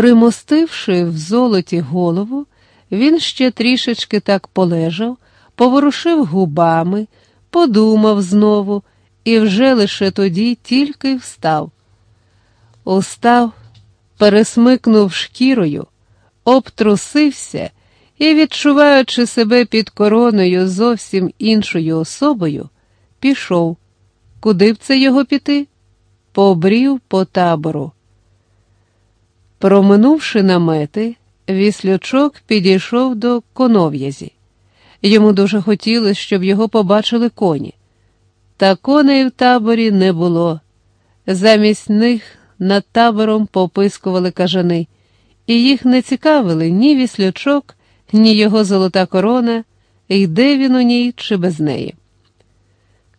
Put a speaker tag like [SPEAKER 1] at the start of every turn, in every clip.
[SPEAKER 1] Примостивши в золоті голову, він ще трішечки так полежав, поворушив губами, подумав знову і вже лише тоді тільки встав. Устав, пересмикнув шкірою, обтрусився і, відчуваючи себе під короною зовсім іншою особою, пішов. Куди б це його піти? Побрів по табору. Проминувши намети, віслючок підійшов до конов'язі. Йому дуже хотілося, щоб його побачили коні. Та коней в таборі не було. Замість них над табором попискували кажани, і їх не цікавили ні віслючок, ні його золота корона, йде він у ній чи без неї.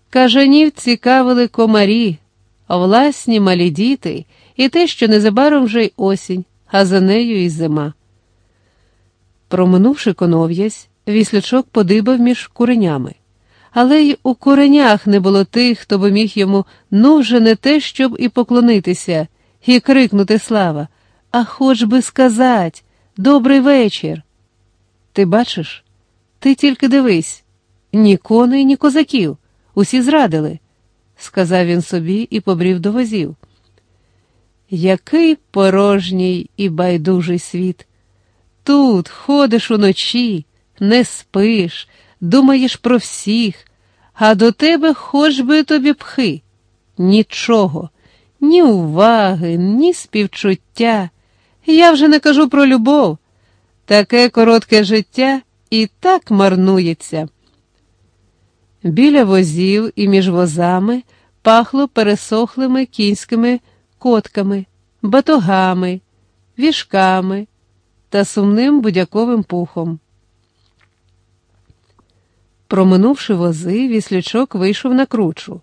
[SPEAKER 1] Кажанів цікавили комарі, власні малі діти і те, що незабаром вже й осінь, а за нею і зима. Проминувши конов'язь, віслячок подибав між куренями, але й у куренях не було тих, хто би міг йому ну вже не те, щоб і поклонитися, і крикнути слава, а хоч би сказать добрий вечір. Ти бачиш? Ти тільки дивись ні коней, ні козаків, усі зрадили, сказав він собі і побрів до возів. Який порожній і байдужий світ. Тут ходиш уночі, не спиш, думаєш про всіх, а до тебе хоч би тобі пхи. Нічого, ні уваги, ні співчуття. Я вже не кажу про любов. Таке коротке життя і так марнується. Біля возів і між возами пахло пересохлими кінськими котками, батогами, вішками та сумним будяковим пухом. Проминувши вози, віслючок вийшов на кручу,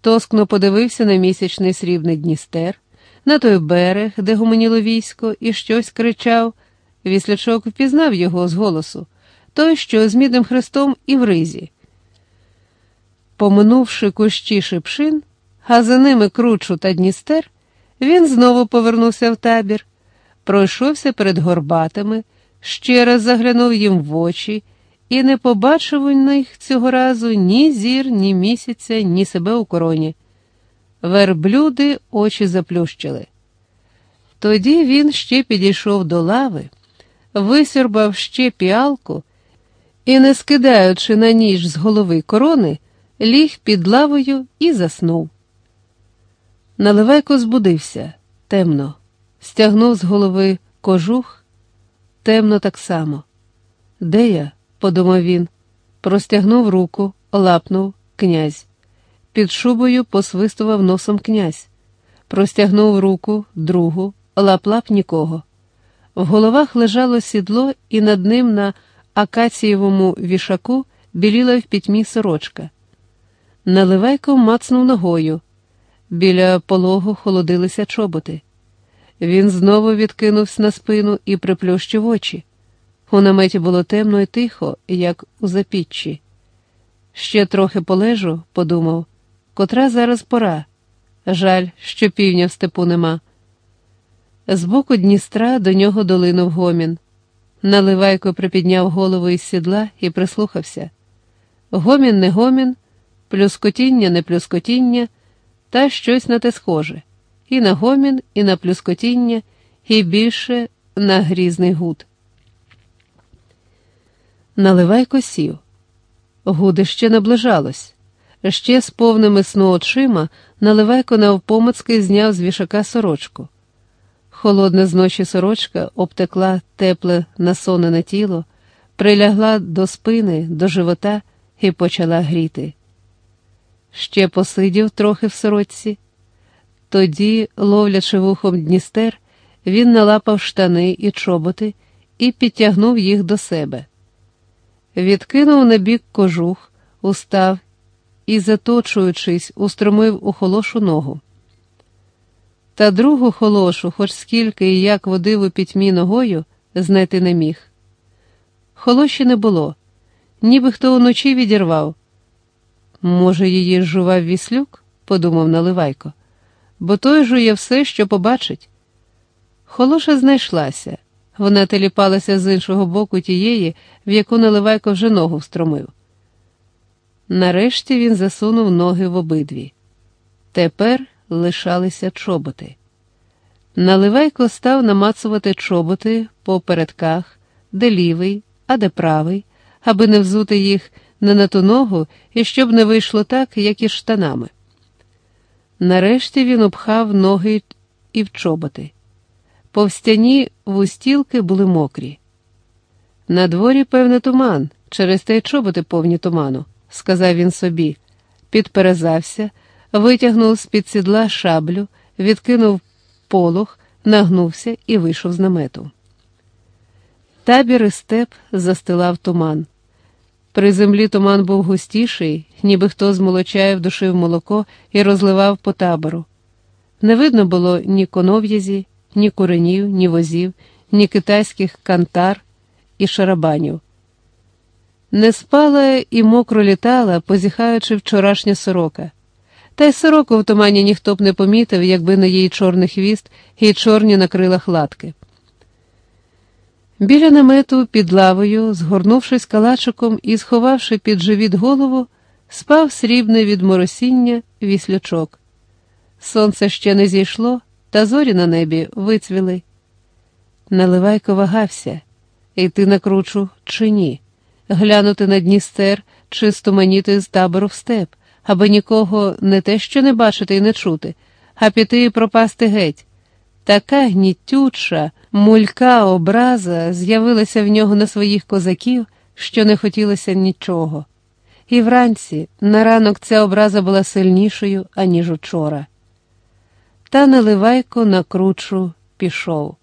[SPEAKER 1] тоскно подивився на місячний срібний Дністер, на той берег, де гомоніло військо, і щось кричав. Віслячок впізнав його з голосу, той, що з мідним хрестом і в ризі. Поминувши кущі шипшин, а за ними кручу та Дністер, він знову повернувся в табір, пройшовся перед горбатами, ще раз заглянув їм в очі і не побачив у них цього разу ні зір, ні місяця, ні себе у короні. Верблюди очі заплющили. Тоді він ще підійшов до лави, висюрбав ще піалку і, не скидаючи на ніж з голови корони, ліг під лавою і заснув. Наливайко збудився темно, стягнув з голови кожух, темно так само. Де я? подумав він, простягнув руку, лапнув князь. Під шубою посвистував носом князь, простягнув руку, другу, лап-лап нікого. В головах лежало сідло, і над ним на акацієвому вішаку біліла в пітьмі сорочка. Наливайко мацнув ногою. Біля пологу холодилися чоботи. Він знову відкинувся на спину і приплющив очі. У наметі було темно і тихо, як у запіччі. Ще трохи полежу, подумав, котра зараз пора. Жаль, що півня в степу нема. Збоку Дністра до нього долинув гомін. Наливайко припідняв голову із сідла і прислухався. Гомін не гомін, плюскотіння не плюскотіння, та щось на те схоже, і на гомін, і на плюскотіння, і більше на грізний гуд. Наливайко сів. Гудище наближалось. Ще з повними сну очима наливайко навпомацки зняв з вішака сорочку. Холодна з ночі сорочка обтекла тепле насонене тіло, прилягла до спини, до живота і почала гріти. Ще посидів трохи в сорочці. Тоді, ловлячи вухом Дністер, він налапав штани і чоботи і підтягнув їх до себе. Відкинув на бік кожух, устав і, заточуючись, устромив у холошу ногу. Та другу холошу, хоч скільки і як водив у пітьмі ногою, знайти не міг. Холоші не було, ніби хто уночі відірвав. Може, її жував віслюк, подумав Наливайко, бо той жує все, що побачить. Холоша знайшлася. Вона теліпалася з іншого боку тієї, в яку наливайко вже ногу встромив. Нарешті він засунув ноги в обидві. Тепер лишалися чоботи. Наливайко став намацувати чоботи по передках, де лівий, а де правий, аби не взути їх не на ту ногу і щоб не вийшло так, як із штанами. Нарешті він обхав ноги і в чоботи. Повстяні вустілки були мокрі. На дворі, певне, туман, через те й чоботи повні туману, сказав він собі, підперезався, витягнув з під сідла шаблю, відкинув полох, нагнувся і вийшов з намету. Табір і степ застилав туман. При землі туман був густіший, ніби хто з молочаїв душив молоко і розливав по табору. Не видно було ні конов'язі, ні куренів, ні возів, ні китайських кантар і шарабанів. Не спала і мокро літала, позіхаючи вчорашня сорока. Та й сороку в тумані ніхто б не помітив, якби на її чорний хвіст і чорні на крилах латки. Біля намету під лавою, згорнувшись калачиком і сховавши під живіт голову, спав срібне від моросіння віслячок. Сонце ще не зійшло, та зорі на небі вицвіли. Наливайко вагався йти на кручу чи ні, глянути на Дністер чи стуманіти з табору в степ, аби нікого не те що не бачити і не чути, а піти і пропасти геть. Така гнітюча, мулька образа з'явилася в нього на своїх козаків, що не хотілося нічого. І вранці на ранок ця образа була сильнішою, аніж учора. Та Наливайко на кручу пішов.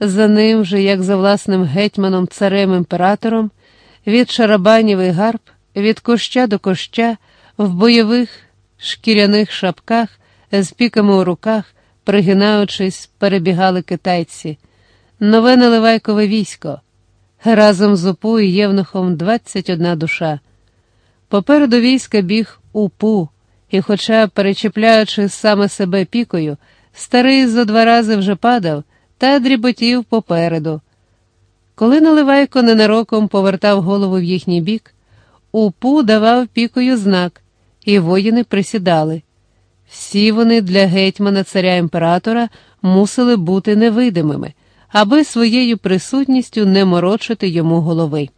[SPEAKER 1] За ним же, як за власним гетьманом, царем імператором, від шарабанів і гарб, від коща до коща, в бойових шкіряних шапках, з піками у руках, пригинаючись, перебігали китайці. Нове наливайкове військо. Разом з упу і євнухом 21 душа. Попереду війська біг упу, і, хоча, перечіпляючи саме себе пікою, старий зо два рази вже падав та дріботів попереду. Коли Наливайко ненароком повертав голову в їхній бік, упу давав пікою знак, і воїни присідали. Всі вони для гетьмана царя імператора мусили бути невидимими, аби своєю присутністю не морочити йому голови.